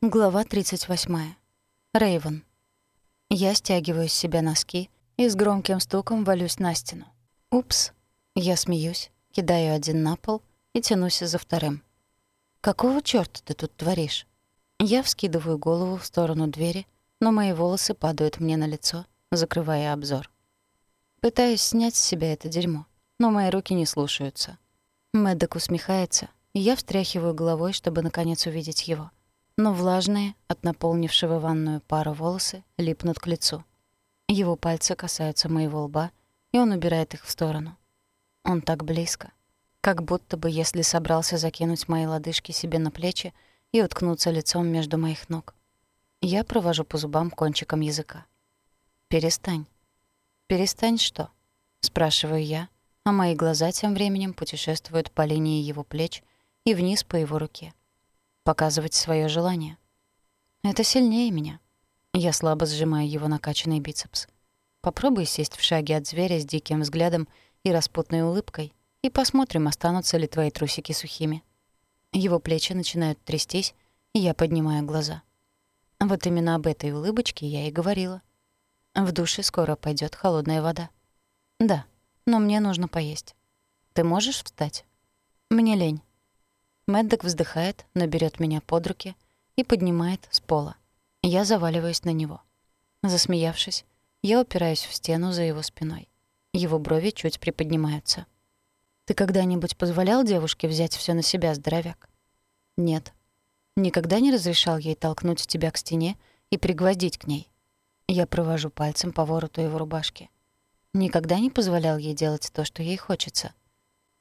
Глава 38. Рейвен. Я стягиваю с себя носки и с громким стуком валюсь на стену. Упс. Я смеюсь, кидаю один на пол и тянусь за вторым. «Какого чёрта ты тут творишь?» Я вскидываю голову в сторону двери, но мои волосы падают мне на лицо, закрывая обзор. Пытаюсь снять с себя это дерьмо, но мои руки не слушаются. Мэддок усмехается, и я встряхиваю головой, чтобы наконец увидеть его но влажные от наполнившего ванную пару волосы липнут к лицу. Его пальцы касаются моего лба, и он убирает их в сторону. Он так близко, как будто бы если собрался закинуть мои лодыжки себе на плечи и уткнуться лицом между моих ног. Я провожу по зубам кончиком языка. «Перестань». «Перестань что?» — спрашиваю я, а мои глаза тем временем путешествуют по линии его плеч и вниз по его руке показывать свое желание. Это сильнее меня. Я слабо сжимаю его накачанный бицепс. Попробуй сесть в шаге от зверя с диким взглядом и распутной улыбкой, и посмотрим, останутся ли твои трусики сухими. Его плечи начинают трястись, и я поднимаю глаза. Вот именно об этой улыбочке я и говорила. В душе скоро пойдет холодная вода. Да, но мне нужно поесть. Ты можешь встать? Мне лень. Мэддок вздыхает, но берёт меня под руки и поднимает с пола. Я заваливаюсь на него. Засмеявшись, я упираюсь в стену за его спиной. Его брови чуть приподнимаются. «Ты когда-нибудь позволял девушке взять всё на себя, здоровяк?» «Нет». «Никогда не разрешал ей толкнуть тебя к стене и пригвоздить к ней?» Я провожу пальцем по вороту его рубашки. «Никогда не позволял ей делать то, что ей хочется?»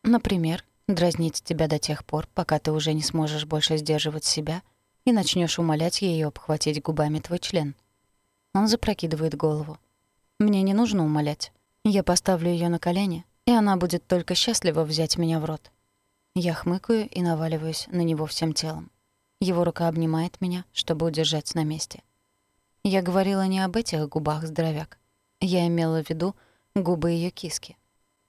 «Например, дразнить тебя до тех пор, пока ты уже не сможешь больше сдерживать себя и начнешь умолять ее обхватить губами твой член. Он запрокидывает голову. Мне не нужно умолять. Я поставлю ее на колени, и она будет только счастлива взять меня в рот. Я хмыкаю и наваливаюсь на него всем телом. Его рука обнимает меня, чтобы удержать на месте. Я говорила не об этих губах, здоровяк. Я имела в виду губы ее киски.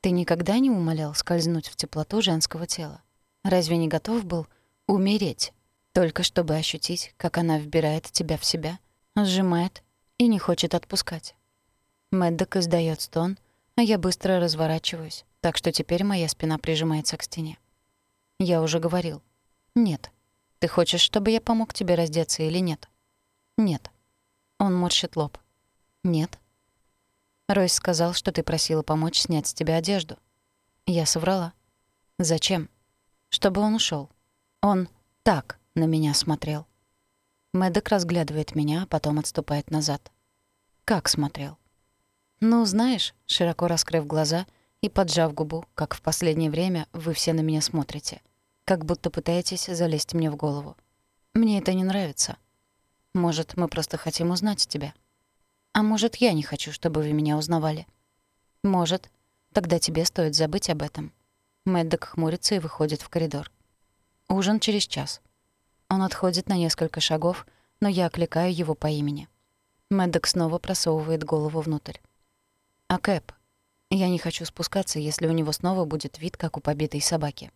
Ты никогда не умолял скользнуть в теплоту женского тела? Разве не готов был умереть, только чтобы ощутить, как она вбирает тебя в себя, сжимает и не хочет отпускать? Мэддок издаёт стон, а я быстро разворачиваюсь, так что теперь моя спина прижимается к стене. Я уже говорил. Нет. Ты хочешь, чтобы я помог тебе раздеться или нет? Нет. Он морщит лоб. Нет. Ройс сказал, что ты просила помочь снять с тебя одежду. Я соврала. Зачем? Чтобы он ушел. Он так на меня смотрел. Мэддок разглядывает меня, а потом отступает назад. Как смотрел? Ну, знаешь, широко раскрыв глаза и поджав губу, как в последнее время вы все на меня смотрите. Как будто пытаетесь залезть мне в голову. Мне это не нравится. Может, мы просто хотим узнать тебя. А может, я не хочу, чтобы вы меня узнавали? Может. Тогда тебе стоит забыть об этом. Мэддок хмурится и выходит в коридор. Ужин через час. Он отходит на несколько шагов, но я окликаю его по имени. Мэддок снова просовывает голову внутрь. «А Кэп? Я не хочу спускаться, если у него снова будет вид, как у побитой собаки».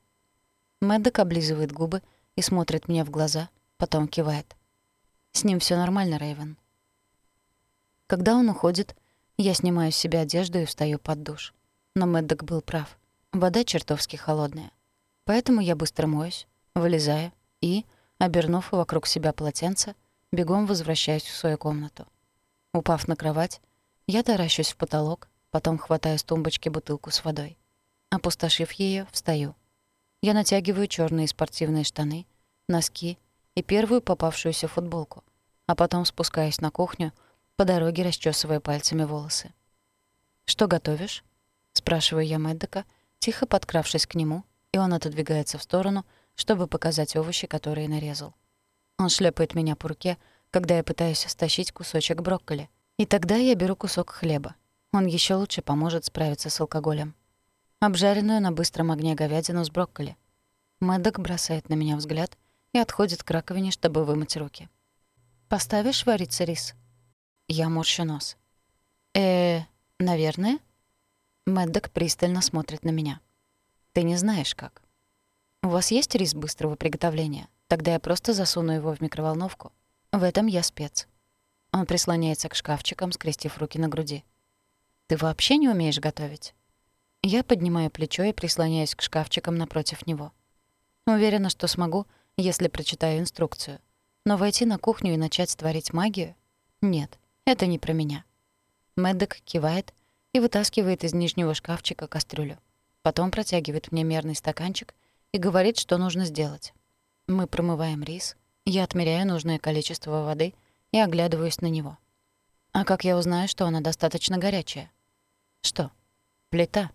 Мэддок облизывает губы и смотрит мне в глаза, потом кивает. «С ним все нормально, Рэйвен. Когда он уходит, я снимаю с себя одежду и встаю под душ. Но Мэддок был прав. Вода чертовски холодная. Поэтому я быстро моюсь, вылезаю и, обернув вокруг себя полотенце, бегом возвращаюсь в свою комнату. Упав на кровать, я таращусь в потолок, потом хватаю с тумбочки бутылку с водой. Опустошив ее, встаю. Я натягиваю черные спортивные штаны, носки и первую попавшуюся футболку, а потом спускаюсь на кухню, по дороге расчесывая пальцами волосы. «Что готовишь?» — спрашиваю я Мэддека, тихо подкравшись к нему, и он отодвигается в сторону, чтобы показать овощи, которые нарезал. Он шлепает меня по руке, когда я пытаюсь стащить кусочек брокколи, и тогда я беру кусок хлеба. Он еще лучше поможет справиться с алкоголем. Обжаренную на быстром огне говядину с брокколи. Мэддок бросает на меня взгляд и отходит к раковине, чтобы вымыть руки. «Поставишь вариться рис?» Я морщу нос. э наверное?» Мэддок пристально смотрит на меня. «Ты не знаешь, как». «У вас есть рис быстрого приготовления? Тогда я просто засуну его в микроволновку. В этом я спец. Он прислоняется к шкафчикам, скрестив руки на груди. Ты вообще не умеешь готовить? Я поднимаю плечо и прислоняюсь к шкафчикам напротив него. Уверена, что смогу, если прочитаю инструкцию. Но войти на кухню и начать творить магию? Нет, это не про меня. Мэддок кивает и вытаскивает из нижнего шкафчика кастрюлю. Потом протягивает мне мерный стаканчик и говорит, что нужно сделать. Мы промываем рис, я отмеряю нужное количество воды и оглядываюсь на него. А как я узнаю, что она достаточно горячая? Что? Плита.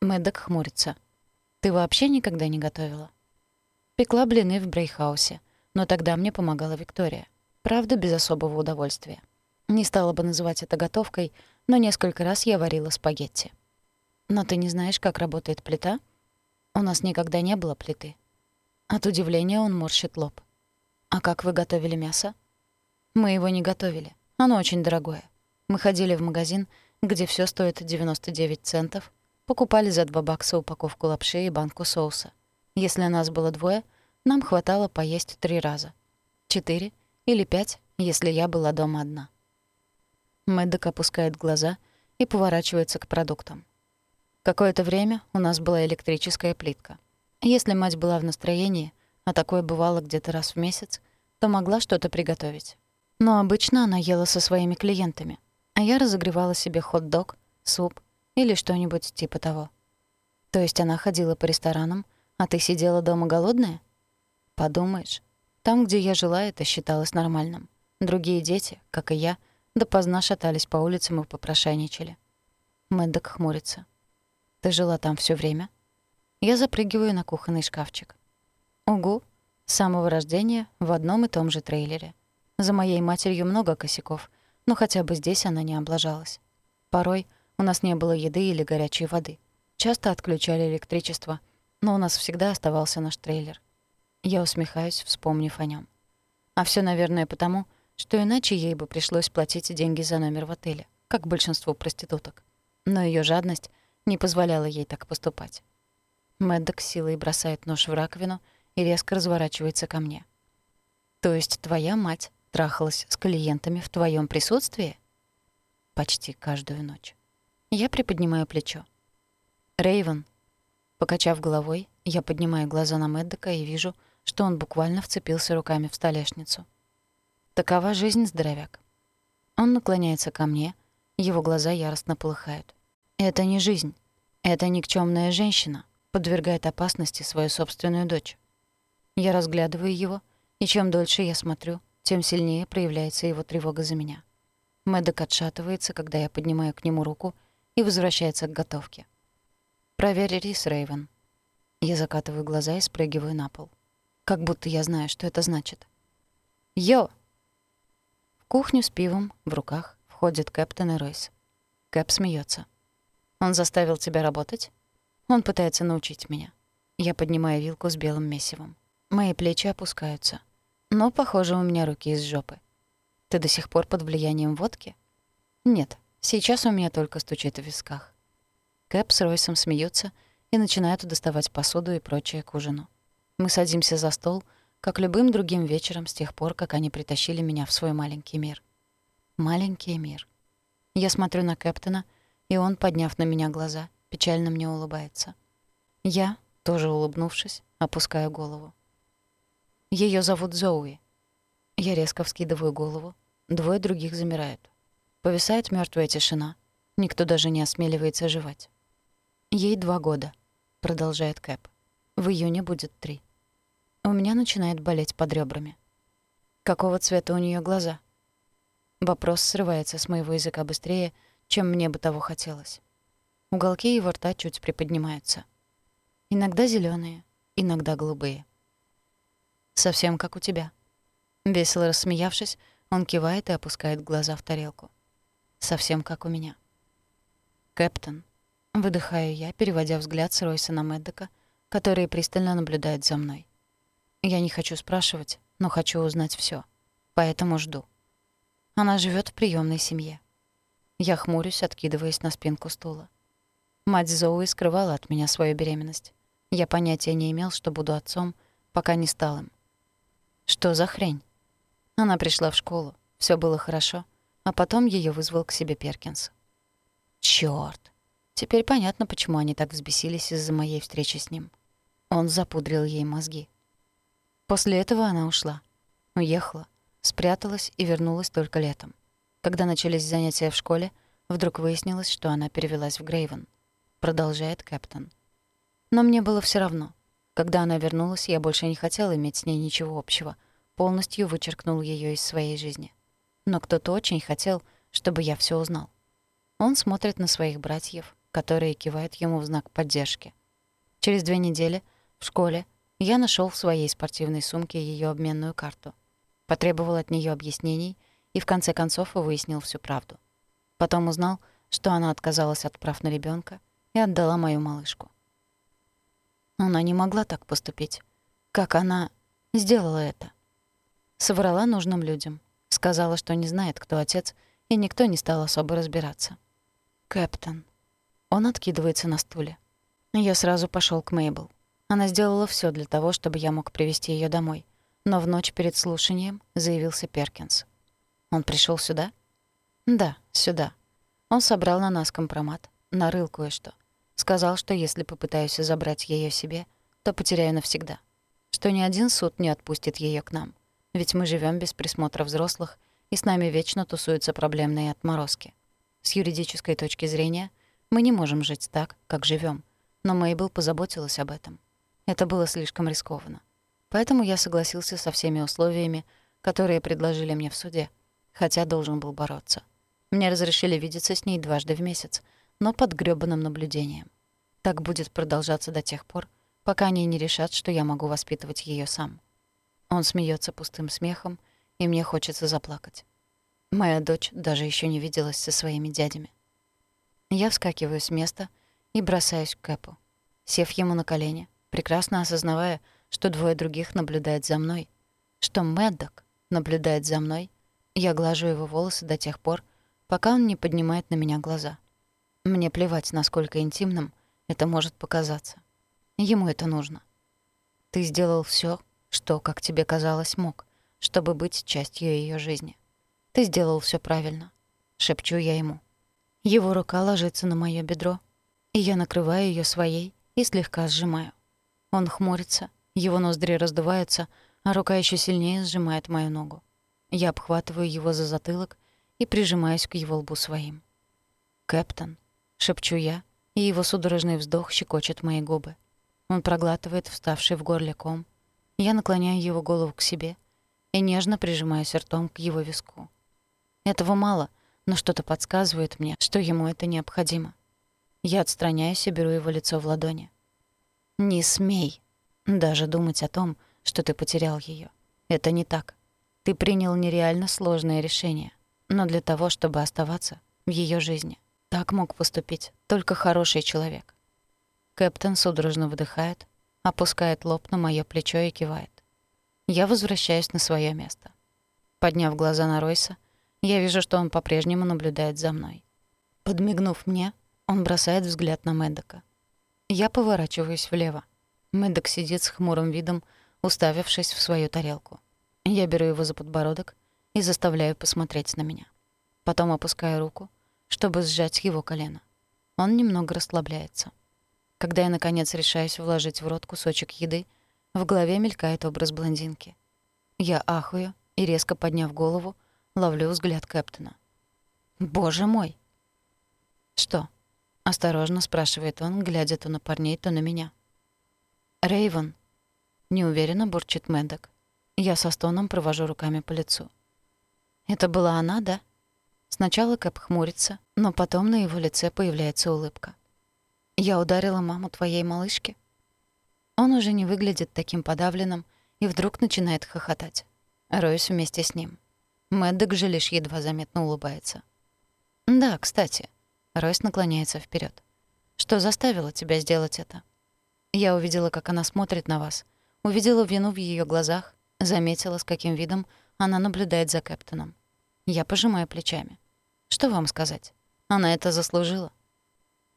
Мэддок хмурится. Ты вообще никогда не готовила? Пекла блины в Брейхаусе, но тогда мне помогала Виктория. Правда, без особого удовольствия. Не стала бы называть это готовкой, но несколько раз я варила спагетти. Но ты не знаешь, как работает плита? У нас никогда не было плиты. От удивления он морщит лоб. А как вы готовили мясо? Мы его не готовили. Оно очень дорогое. Мы ходили в магазин, где все стоит 99 центов, покупали за 2 бакса упаковку лапши и банку соуса. Если нас было двое, нам хватало поесть три раза. Четыре или пять, если я была дома одна. Мэддок опускает глаза и поворачивается к продуктам. Какое-то время у нас была электрическая плитка. Если мать была в настроении, а такое бывало где-то раз в месяц, то могла что-то приготовить. Но обычно она ела со своими клиентами, а я разогревала себе хот-дог, суп или что-нибудь типа того. То есть она ходила по ресторанам, а ты сидела дома голодная? Подумаешь, там, где я жила, это считалось нормальным. Другие дети, как и я, допоздна шатались по улицам и попрошайничали. Мэддок хмурится. «Ты жила там все время?» Я запрыгиваю на кухонный шкафчик. «Угу. С самого рождения в одном и том же трейлере. За моей матерью много косяков, но хотя бы здесь она не облажалась. Порой у нас не было еды или горячей воды. Часто отключали электричество, но у нас всегда оставался наш трейлер. Я усмехаюсь, вспомнив о нем. А все, наверное, потому, что иначе ей бы пришлось платить деньги за номер в отеле, как большинству проституток. Но ее жадность не позволяла ей так поступать. Мэддок силой бросает нож в раковину и резко разворачивается ко мне. «То есть твоя мать трахалась с клиентами в твоем присутствии?» «Почти каждую ночь». Я приподнимаю плечо. Рейвен. Покачав головой, я поднимаю глаза на Мэддока и вижу, что он буквально вцепился руками в столешницу. Такова жизнь, здоровяк. Он наклоняется ко мне, его глаза яростно полыхают. Это не жизнь. Это никчёмная женщина подвергает опасности свою собственную дочь. Я разглядываю его, и чем дольше я смотрю, тем сильнее проявляется его тревога за меня. Мэддок отшатывается, когда я поднимаю к нему руку и возвращается к готовке. «Проверь рис, Рейвен». Я закатываю глаза и спрыгиваю на пол. Как будто я знаю, что это значит. «Йо!» Кухню с пивом в руках входит Кэптон и Ройс. Кэп смеется. «Он заставил тебя работать?» «Он пытается научить меня». Я поднимаю вилку с белым месивом. Мои плечи опускаются. Но, похоже, у меня руки из жопы. «Ты до сих пор под влиянием водки?» «Нет, сейчас у меня только стучит в висках». Кэп с Ройсом смеются и начинают доставать посуду и прочее к ужину. Мы садимся за стол — как любым другим вечером с тех пор, как они притащили меня в свой маленький мир. Маленький мир. Я смотрю на Кэптона, и он, подняв на меня глаза, печально мне улыбается. Я, тоже улыбнувшись, опускаю голову. Ее зовут Зоуи. Я резко вскидываю голову. Двое других замирают. Повисает мертвая тишина. Никто даже не осмеливается жевать. Ей два года, продолжает Кэп. В июне будет три. У меня начинает болеть под ребрами. Какого цвета у нее глаза? Вопрос срывается с моего языка быстрее, чем мне бы того хотелось. Уголки его рта чуть приподнимаются. Иногда зеленые, иногда голубые. Совсем как у тебя. Весело рассмеявшись, он кивает и опускает глаза в тарелку. Совсем как у меня. Кэптон. Выдыхаю я, переводя взгляд с Ройса на Мэддека, который пристально наблюдает за мной. Я не хочу спрашивать, но хочу узнать всё, Поэтому жду. Она живёт в приёмной семье. Я хмурюсь, откидываясь на спинку стула. Мать Зоуи скрывала от меня свою беременность. Я понятия не имел, что буду отцом, пока не стал им. Что за хрень? Она пришла в школу, все было хорошо, а потом ее вызвал к себе Перкинс. Чёрт! Теперь понятно, почему они так взбесились из-за моей встречи с ним. Он запудрил ей мозги. После этого она ушла. Уехала, спряталась и вернулась только летом. Когда начались занятия в школе, вдруг выяснилось, что она перевелась в Грейвен. Продолжает Кэптон. Но мне было все равно. Когда она вернулась, я больше не хотел иметь с ней ничего общего. Полностью вычеркнул ее из своей жизни. Но кто-то очень хотел, чтобы я все узнал. Он смотрит на своих братьев, которые кивают ему в знак поддержки. Через две недели в школе я нашел в своей спортивной сумке ее обменную карту. Потребовал от нее объяснений и в конце концов выяснил всю правду. Потом узнал, что она отказалась от прав на ребенка и отдала мою малышку. Она не могла так поступить. Как она сделала это? Соврала нужным людям. Сказала, что не знает, кто отец, и никто не стал особо разбираться. «Кэптон», он откидывается на стуле. Я сразу пошел к Мейбл. Она сделала все для того, чтобы я мог привести ее домой. Но в ночь перед слушанием заявился Перкинс. Он пришел сюда? Да, сюда. Он собрал на нас компромат, нарыл кое-что. Сказал, что если попытаюсь забрать ее себе, то потеряю навсегда. Что ни один суд не отпустит ее к нам. Ведь мы живем без присмотра взрослых, и с нами вечно тусуются проблемные отморозки. С юридической точки зрения — мы не можем жить так, как живем. Но Мейбл позаботилась об этом. Это было слишком рискованно. Поэтому я согласился со всеми условиями, которые предложили мне в суде, хотя должен был бороться. Мне разрешили видеться с ней дважды в месяц, но под грёбаным наблюдением. Так будет продолжаться до тех пор, пока они не решат, что я могу воспитывать ее сам. Он смеется пустым смехом, и мне хочется заплакать. Моя дочь даже еще не виделась со своими дядями. Я вскакиваю с места и бросаюсь к Кэпу. Сев ему на колени, прекрасно осознавая, что двое других наблюдают за мной, что Мэддок наблюдает за мной, я глажу его волосы до тех пор, пока он не поднимает на меня глаза. Мне плевать, насколько интимным это может показаться. Ему это нужно. Ты сделал все, что, как тебе казалось, мог, чтобы быть частью ее жизни. Ты сделал все правильно. Шепчу я ему. Его рука ложится на моё бедро, и я накрываю её своей и слегка сжимаю. Он хмурится, его ноздри раздуваются, а рука ещё сильнее сжимает мою ногу. Я обхватываю его за затылок и прижимаюсь к его лбу своим. «Кэптон», — шепчу я, и его судорожный вздох щекочет мои губы. Он проглатывает вставший в горле ком. Я наклоняю его голову к себе и нежно прижимаюсь ртом к его виску. Этого мало, но что-то подсказывает мне, что ему это необходимо. Я отстраняюсь и беру его лицо в ладони. «Не смей даже думать о том, что ты потерял ее. Это не так. Ты принял нереально сложное решение, но для того, чтобы оставаться в ее жизни. Так мог поступить только хороший человек». Кэптен судорожно выдыхает, опускает лоб на моё плечо и кивает. Я возвращаюсь на своё место. Подняв глаза на Ройса, я вижу, что он по-прежнему наблюдает за мной. Подмигнув мне, он бросает взгляд на Мэддока. Я поворачиваюсь влево. Мэддок сидит с хмурым видом, уставившись в свою тарелку. Я беру его за подбородок и заставляю посмотреть на меня. Потом опускаю руку, чтобы сжать его колено. Он немного расслабляется. Когда я, наконец, решаюсь вложить в рот кусочек еды, в голове мелькает образ блондинки. Я ахаю и, резко подняв голову, Ловлю взгляд Кэптона. «Боже мой!» «Что?» — осторожно спрашивает он, глядя то на парней, то на меня. Рейвен. неуверенно бурчит Мэддок. Я со стоном провожу руками по лицу. «Это была она, да?» Сначала Кэп хмурится, но потом на его лице появляется улыбка. «Я ударила маму твоей малышки?» Он уже не выглядит таким подавленным и вдруг начинает хохотать. Роюсь вместе с ним. Мэддок же лишь едва заметно улыбается. «Да, кстати». Ройс наклоняется вперед. «Что заставило тебя сделать это?» Я увидела, как она смотрит на вас. Увидела вину в ее глазах, заметила, с каким видом она наблюдает за Кэптоном. Я пожимаю плечами. Что вам сказать? Она это заслужила.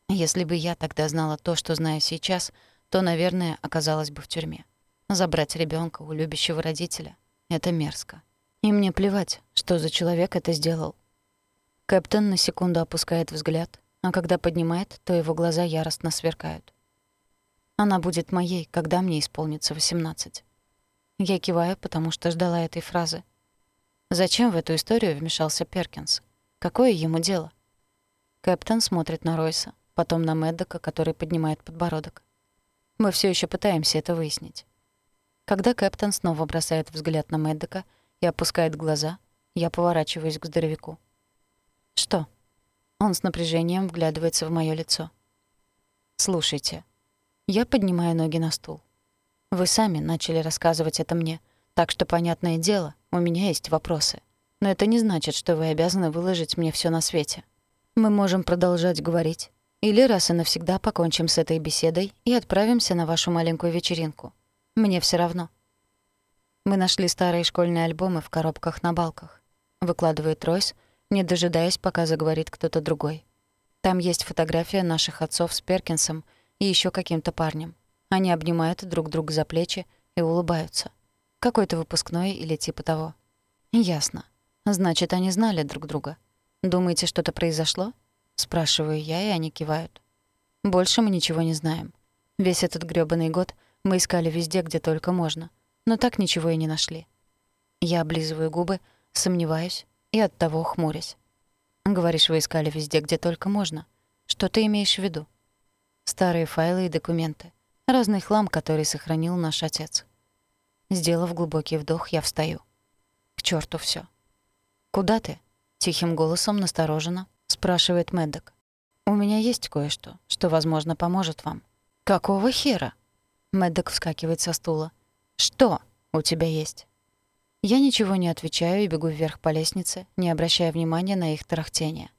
Если бы я тогда знала то, что знаю сейчас, то, наверное, оказалась бы в тюрьме. Забрать ребенка у любящего родителя — это мерзко. И мне плевать, что за человек это сделал. Кэптон на секунду опускает взгляд, а когда поднимает, то его глаза яростно сверкают. Она будет моей, когда мне исполнится 18. Я киваю, потому что ждала этой фразы. Зачем в эту историю вмешался Перкинс? Какое ему дело? Кэптон смотрит на Ройса, потом на Мэддока, который поднимает подбородок. Мы все еще пытаемся это выяснить. Когда Кэптон снова бросает взгляд на Мэддока и опускает глаза, я поворачиваюсь к здоровяку. «Что?» Он с напряжением вглядывается в моё лицо. «Слушайте». Я поднимаю ноги на стул. Вы сами начали рассказывать это мне, так что, понятное дело, у меня есть вопросы. Но это не значит, что вы обязаны выложить мне всё на свете. Мы можем продолжать говорить, или раз и навсегда покончим с этой беседой и отправимся на вашу маленькую вечеринку. Мне все равно. Мы нашли старые школьные альбомы в коробках на балках. Выкладывает Ройс, не дожидаясь, пока заговорит кто-то другой. Там есть фотография наших отцов с Перкинсом и еще каким-то парнем. Они обнимают друг друга за плечи и улыбаются. Какой-то выпускной или типа того. Ясно. Значит, они знали друг друга. Думаете, что-то произошло? Спрашиваю я, и они кивают. Больше мы ничего не знаем. Весь этот грёбаный год мы искали везде, где только можно, но так ничего и не нашли. Я облизываю губы, сомневаюсь и оттого хмурюсь. Говоришь, вы искали везде, где только можно. Что ты имеешь в виду? Старые файлы и документы. Разный хлам, который сохранил наш отец. Сделав глубокий вдох, я встаю. К черту все. «Куда ты?» — тихим голосом настороженно спрашивает Мэддок. «У меня есть кое-что, что, возможно, поможет вам». «Какого хера?» Мэддок вскакивает со стула. «Что у тебя есть?» Я ничего не отвечаю и бегу вверх по лестнице, не обращая внимания на их тарахтение.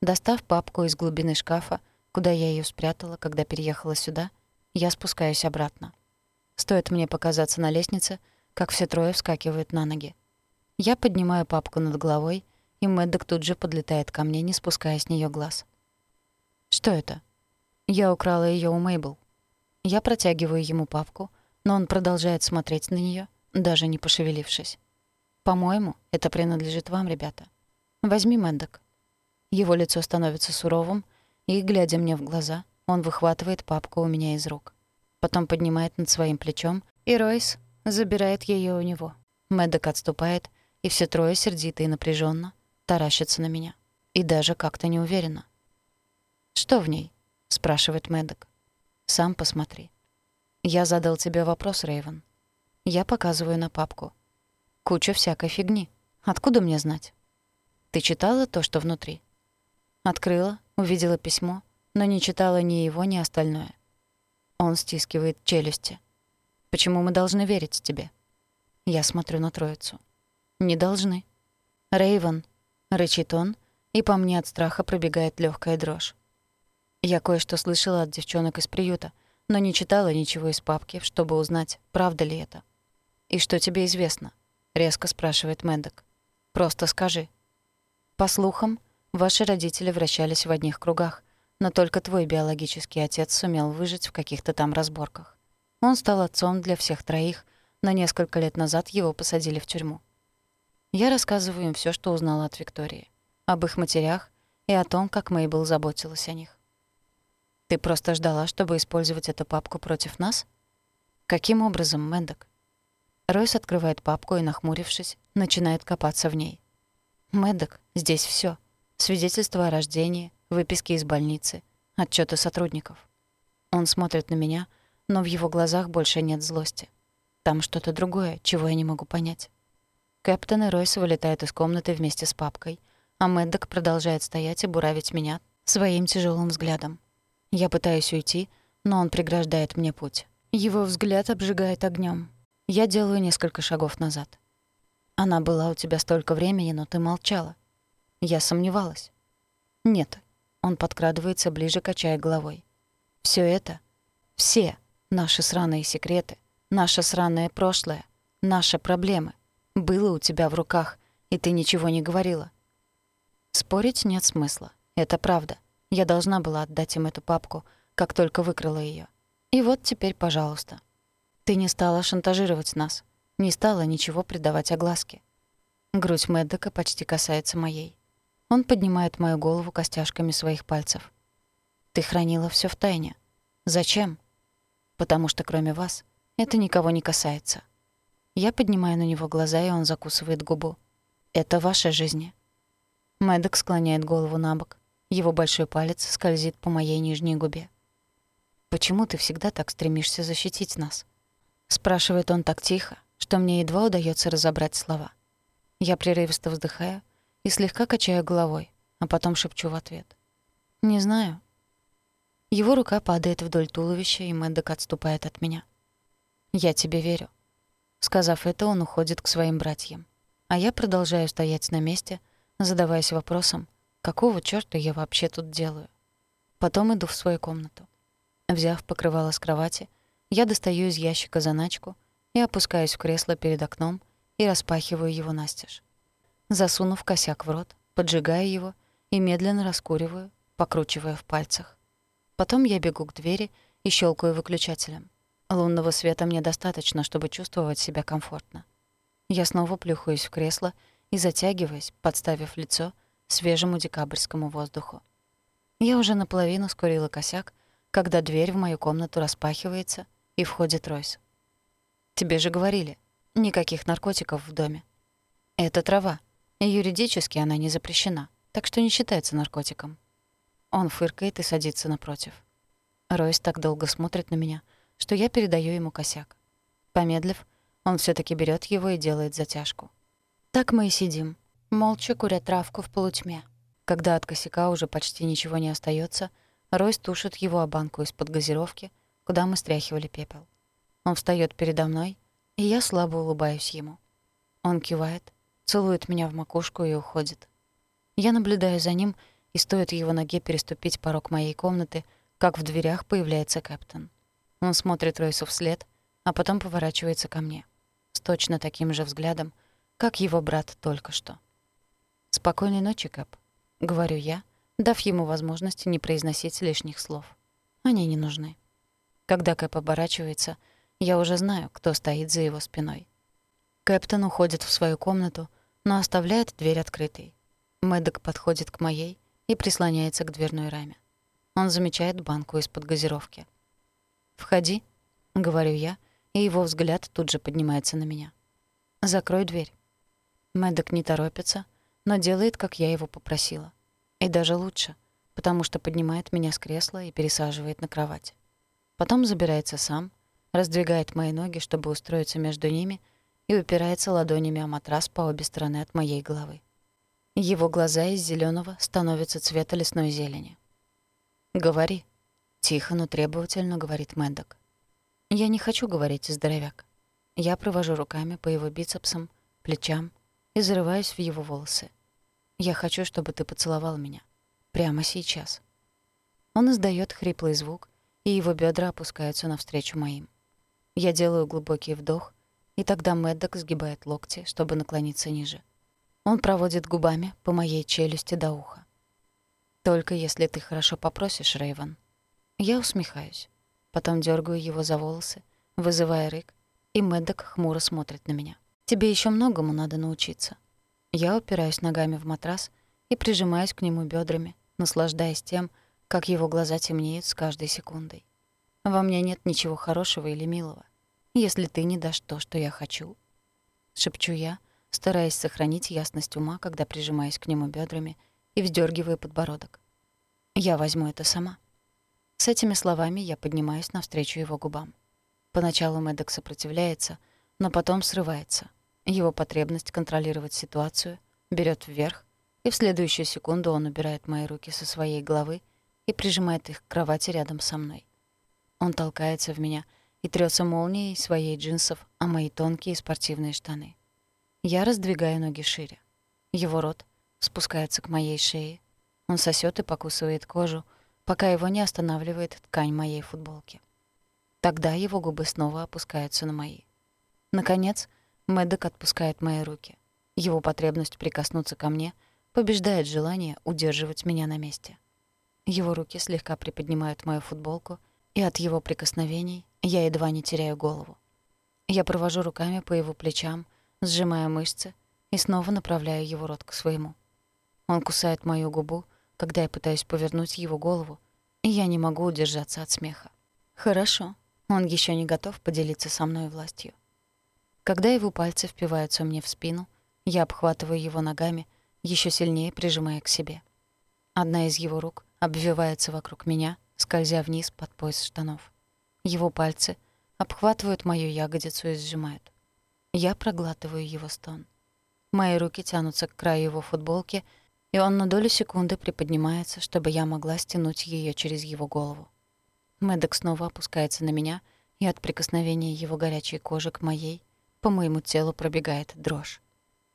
Достав папку из глубины шкафа, куда я ее спрятала, когда переехала сюда, я спускаюсь обратно. Стоит мне показаться на лестнице, как все трое вскакивают на ноги. Я поднимаю папку над головой — и Мэддок тут же подлетает ко мне, не спуская с нее глаз. «Что это?» «Я украла ее у Мейбл». Я протягиваю ему папку, но он продолжает смотреть на нее, даже не пошевелившись. «По-моему, это принадлежит вам, ребята. Возьми Мэддок». Его лицо становится суровым, и, глядя мне в глаза, он выхватывает папку у меня из рук. Потом поднимает над своим плечом, и Ройс забирает ее у него. Мэддок отступает, и все трое сердито и напряженно таращится на меня. И даже как-то неуверенно. «Что в ней?» — спрашивает Мэддок. «Сам посмотри». «Я задал тебе вопрос, Рэйвен. Я показываю на папку. Куча всякой фигни. Откуда мне знать?» «Ты читала то, что внутри?» Открыла, увидела письмо, но не читала ни его, ни остальное. Он стискивает челюсти. «Почему мы должны верить тебе?» Я смотрю на троицу. «Не должны». Рэйвен — рычит он, и по мне от страха пробегает легкая дрожь. Я кое-что слышала от девчонок из приюта, но не читала ничего из папки, чтобы узнать, правда ли это. «И что тебе известно?» — резко спрашивает Мэддок. «Просто скажи». «По слухам, ваши родители вращались в одних кругах, но только твой биологический отец сумел выжить в каких-то там разборках. Он стал отцом для всех троих, но несколько лет назад его посадили в тюрьму. Я рассказываю им все, что узнала от Виктории. Об их матерях и о том, как Мейбл заботилась о них. «Ты просто ждала, чтобы использовать эту папку против нас?» «Каким образом, Мэндок?» Ройс открывает папку и, нахмурившись, начинает копаться в ней. «Мэддок, здесь все: Свидетельство о рождении, выписки из больницы, отчеты сотрудников». Он смотрит на меня, но в его глазах больше нет злости. Там что-то другое, чего я не могу понять. Кэптон и Ройс вылетают из комнаты вместе с папкой, а Мэддок продолжает стоять и буравить меня своим тяжелым взглядом. Я пытаюсь уйти, но он преграждает мне путь. Его взгляд обжигает огнем. Я делаю несколько шагов назад. «Она была у тебя столько времени, но ты молчала». Я сомневалась. «Нет». Он подкрадывается ближе, качая головой. Все это, все наши сраные секреты, наше сраное прошлое, наши проблемы — было у тебя в руках, и ты ничего не говорила. Спорить нет смысла. Это правда. Я должна была отдать им эту папку, как только выкрала ее. И вот теперь, пожалуйста. Ты не стала шантажировать нас, не стала ничего придавать огласке. Грудь Мэддека почти касается моей. Он поднимает мою голову костяшками своих пальцев. «Ты хранила все в тайне. Зачем?» «Потому что кроме вас это никого не касается». Я поднимаю на него глаза, и он закусывает губу. «Это ваша жизнь». Мэддок склоняет голову на бок. Его большой палец скользит по моей нижней губе. «Почему ты всегда так стремишься защитить нас?» Спрашивает он так тихо, что мне едва удается разобрать слова. Я прерывисто вздыхаю и слегка качаю головой, а потом шепчу в ответ. «Не знаю». Его рука падает вдоль туловища, и Мэддок отступает от меня. «Я тебе верю». Сказав это, он уходит к своим братьям. А я продолжаю стоять на месте, задаваясь вопросом, какого чёрта я вообще тут делаю. Потом иду в свою комнату. Взяв покрывало с кровати, я достаю из ящика заначку и опускаюсь в кресло перед окном и распахиваю его настежь. Засунув косяк в рот, поджигаю его и медленно раскуриваю, покручивая в пальцах. Потом я бегу к двери и щелкаю выключателем. Лунного света мне достаточно, чтобы чувствовать себя комфортно. Я снова плюхаюсь в кресло и затягиваюсь, подставив лицо свежему декабрьскому воздуху. Я уже наполовину скурила косяк, когда дверь в мою комнату распахивается, и входит Ройс. «Тебе же говорили, никаких наркотиков в доме. Это трава, и юридически она не запрещена, так что не считается наркотиком». Он фыркает и садится напротив. Ройс так долго смотрит на меня, что я передаю ему косяк. Помедлив, он все таки берет его и делает затяжку. Так мы и сидим, молча куря травку в полутьме. Когда от косяка уже почти ничего не остается, Ройс тушит его о банку из-под газировки, куда мы стряхивали пепел. Он встает передо мной, и я слабо улыбаюсь ему. Он кивает, целует меня в макушку и уходит. Я наблюдаю за ним, и стоит его ноге переступить порог моей комнаты, как в дверях появляется капитан. Он смотрит Ройсу вслед, а потом поворачивается ко мне. С точно таким же взглядом, как его брат только что. «Спокойной ночи, Кэп», — говорю я, — дав ему возможность не произносить лишних слов. Они не нужны. Когда Кэп оборачивается, я уже знаю, кто стоит за его спиной. Кэптон уходит в свою комнату, но оставляет дверь открытой. Мэддок подходит к моей и прислоняется к дверной раме. Он замечает банку из-под газировки. «Входи», — говорю я, и его взгляд тут же поднимается на меня. «Закрой дверь». Мэддок не торопится, но делает, как я его попросила. И даже лучше, потому что поднимает меня с кресла и пересаживает на кровать. Потом забирается сам, раздвигает мои ноги, чтобы устроиться между ними, и упирается ладонями о матрас по обе стороны от моей головы. Его глаза из зеленого становятся цвета лесной зелени. «Говори», — тихо, но требовательно говорит Мэддок. «Я не хочу говорить, здоровяк». Я провожу руками по его бицепсам, плечам и зарываюсь в его волосы. Я хочу, чтобы ты поцеловал меня. Прямо сейчас. Он издает хриплый звук, и его бедра опускаются навстречу моим. Я делаю глубокий вдох, и тогда Мэддок сгибает локти, чтобы наклониться ниже. Он проводит губами по моей челюсти до уха. «Только если ты хорошо попросишь, Рэйвен». Я усмехаюсь. Потом дергаю его за волосы, вызывая рык, и Мэддок хмуро смотрит на меня. «Тебе еще многому надо научиться. Я упираюсь ногами в матрас и прижимаюсь к нему бедрами, наслаждаясь тем, как его глаза темнеют с каждой секундой. Во мне нет ничего хорошего или милого, если ты не дашь то, что я хочу. Шепчу я, стараясь сохранить ясность ума, когда прижимаюсь к нему бедрами и вздергиваю подбородок. Я возьму это сама. С этими словами я поднимаюсь навстречу его губам. Поначалу Мэддок сопротивляется, но потом срывается. Его потребность контролировать ситуацию берет вверх, и в следующую секунду он убирает мои руки со своей головы и прижимает их к кровати рядом со мной. Он толкается в меня и трется молнией своей джинсов о мои тонкие спортивные штаны. Я раздвигаю ноги шире. Его рот спускается к моей шее. Он сосет и покусывает кожу, пока его не останавливает ткань моей футболки. Тогда его губы снова опускаются на мои. Наконец, Мэддок отпускает мои руки. Его потребность прикоснуться ко мне побеждает желание удерживать меня на месте. Его руки слегка приподнимают мою футболку, и от его прикосновений я едва не теряю голову. Я провожу руками по его плечам, сжимая мышцы, и снова направляю его рот к своему. Он кусает мою губу, когда я пытаюсь повернуть его голову, и я не могу удержаться от смеха. Хорошо, он еще не готов поделиться со мной властью. Когда его пальцы впиваются мне в спину, я обхватываю его ногами, еще сильнее прижимая к себе. Одна из его рук обвивается вокруг меня, скользя вниз под пояс штанов. Его пальцы обхватывают мою ягодицу и сжимают. Я проглатываю его стон. Мои руки тянутся к краю его футболки, и он на долю секунды приподнимается, чтобы я могла стянуть ее через его голову. Мэддок снова опускается на меня, и от прикосновения его горячей кожи к моей по моему телу пробегает дрожь.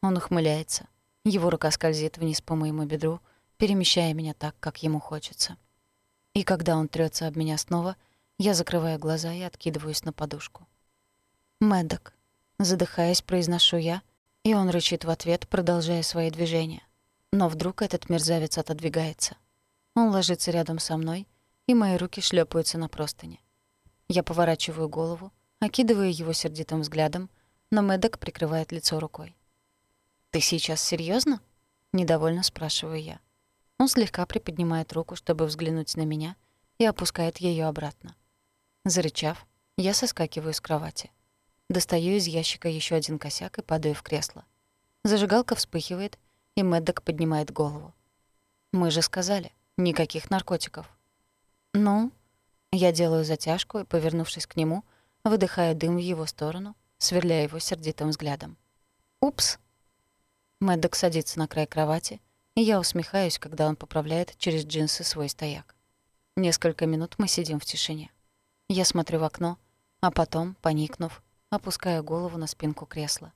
Он ухмыляется. Его рука скользит вниз по моему бедру, перемещая меня так, как ему хочется. И когда он трется об меня снова, я закрываю глаза и откидываюсь на подушку. «Мэддок», задыхаясь, произношу я, и он рычит в ответ, продолжая свои движения. Но вдруг этот мерзавец отодвигается. Он ложится рядом со мной, и мои руки шлепаются на простыни. Я поворачиваю голову, окидываю его сердитым взглядом, но Мэддок прикрывает лицо рукой. «Ты сейчас серьезно? недовольно спрашиваю я. Он слегка приподнимает руку, чтобы взглянуть на меня, и опускает ее обратно. Зарычав, я соскакиваю с кровати. Достаю из ящика еще один косяк и падаю в кресло. Зажигалка вспыхивает, и Мэддок поднимает голову. «Мы же сказали, никаких наркотиков». «Ну?» Я делаю затяжку и, повернувшись к нему, выдыхаю дым в его сторону, сверляя его сердитым взглядом. «Упс!» Мэддок садится на край кровати, и я усмехаюсь, когда он поправляет через джинсы свой стояк. Несколько минут мы сидим в тишине. Я смотрю в окно, а потом, поникнув, опускаю голову на спинку кресла.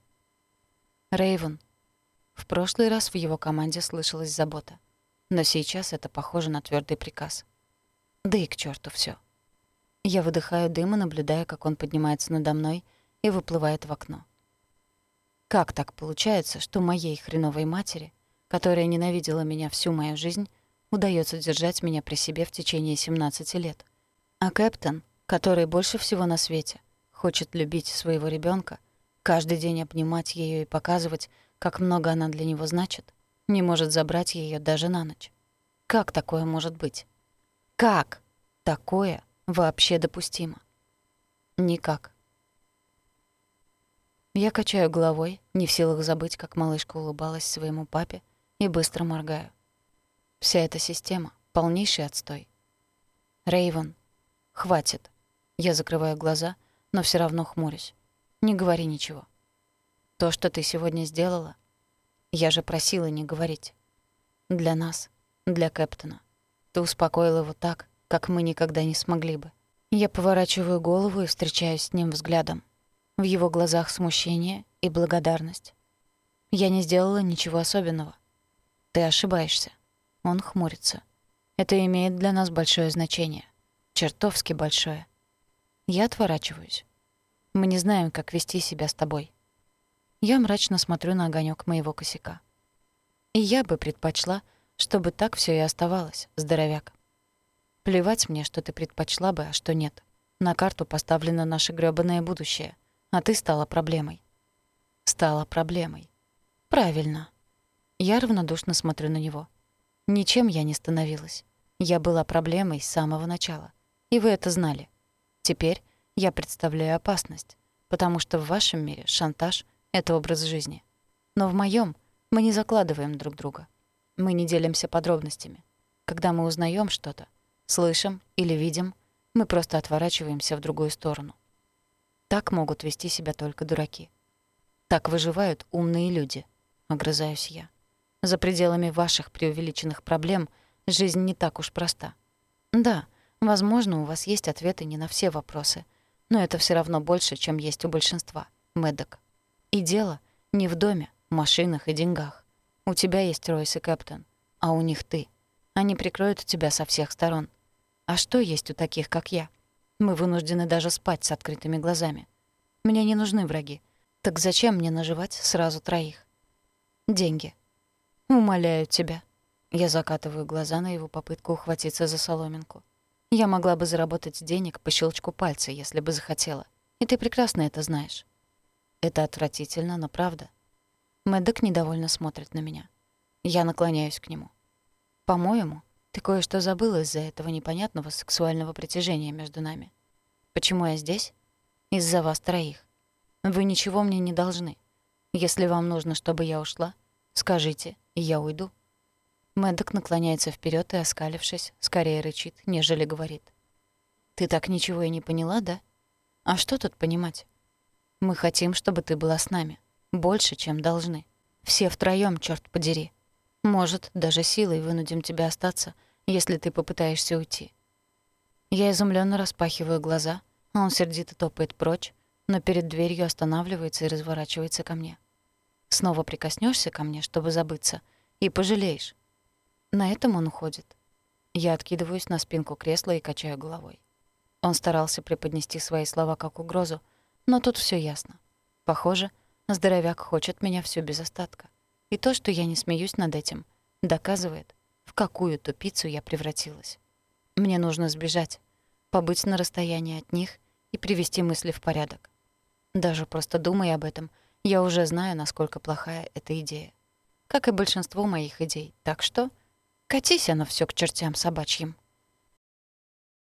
Рейвен. В прошлый раз в его команде слышалась забота, но сейчас это похоже на твердый приказ. Да и к черту все. Я выдыхаю дым и наблюдаю, как он поднимается надо мной и выплывает в окно. Как так получается, что моей хреновой матери, которая ненавидела меня всю мою жизнь, удается держать меня при себе в течение 17 лет? А Кэптон, который больше всего на свете хочет любить своего ребенка, каждый день обнимать ее и показывать, как много она для него значит, не может забрать ее даже на ночь. Как такое может быть? Как такое вообще допустимо? Никак. Я качаю головой, не в силах забыть, как малышка улыбалась своему папе, и быстро моргаю. Вся эта система — полнейший отстой. Рейвен, хватит. Я закрываю глаза, но все равно хмурюсь. Не говори ничего. То, что ты сегодня сделала, я же просила не говорить. Для нас, для Кэптона. Ты успокоила его так, как мы никогда не смогли бы. Я поворачиваю голову и встречаюсь с ним взглядом. В его глазах смущение и благодарность. Я не сделала ничего особенного. Ты ошибаешься. Он хмурится. Это имеет для нас большое значение. Чертовски большое. Я отворачиваюсь. Мы не знаем, как вести себя с тобой. Я мрачно смотрю на огонек моего косяка. И я бы предпочла, чтобы так все и оставалось, здоровяк. Плевать мне, что ты предпочла бы, а что нет. На карту поставлено наше грёбаное будущее — а ты стала проблемой. Стала проблемой. Правильно. Я равнодушно смотрю на него. Ничем я не становилась. Я была проблемой с самого начала. И вы это знали. Теперь я представляю опасность, потому что в вашем мире шантаж — это образ жизни. Но в моем мы не закладываем друг друга. Мы не делимся подробностями. Когда мы узнаем что-то, слышим или видим, мы просто отворачиваемся в другую сторону. Так могут вести себя только дураки. Так выживают умные люди, огрызаюсь я. За пределами ваших преувеличенных проблем жизнь не так уж проста. Да, возможно, у вас есть ответы не на все вопросы, но это все равно больше, чем есть у большинства, Мэддок. И дело не в доме, машинах и деньгах. У тебя есть Ройс и Кэптон, а у них ты. Они прикроют тебя со всех сторон. А что есть у таких, как я? Мы вынуждены даже спать с открытыми глазами. Мне не нужны враги. Так зачем мне наживать сразу троих? Деньги. Умоляю тебя. Я закатываю глаза на его попытку ухватиться за соломинку. Я могла бы заработать денег по щелчку пальца, если бы захотела. И ты прекрасно это знаешь. Это отвратительно, но правда. Мэддок недовольно смотрит на меня. Я наклоняюсь к нему. «По-моему, ты кое-что забыла из-за этого непонятного сексуального притяжения между нами. Почему я здесь? Из-за вас троих. Вы ничего мне не должны. Если вам нужно, чтобы я ушла, скажите, я уйду». Мэддок наклоняется вперед и, оскалившись, скорее рычит, нежели говорит. «Ты так ничего и не поняла, да? А что тут понимать? Мы хотим, чтобы ты была с нами. Больше, чем должны. Все втроём, чёрт подери. Может, даже силой вынудим тебя остаться, если ты попытаешься уйти. Я изумленно распахиваю глаза, а он сердито топает прочь, но перед дверью останавливается и разворачивается ко мне. Снова прикоснешься ко мне, чтобы забыться, и пожалеешь. На этом он уходит. Я откидываюсь на спинку кресла и качаю головой. Он старался преподнести свои слова как угрозу, но тут все ясно. Похоже, Здоровяк хочет меня всю без остатка. И то, что я не смеюсь над этим, доказывает, в какую тупицу я превратилась. Мне нужно сбежать, побыть на расстоянии от них и привести мысли в порядок. Даже просто думая об этом, я уже знаю, насколько плохая эта идея. Как и большинство моих идей. Так что катись оно всё к чертям собачьим.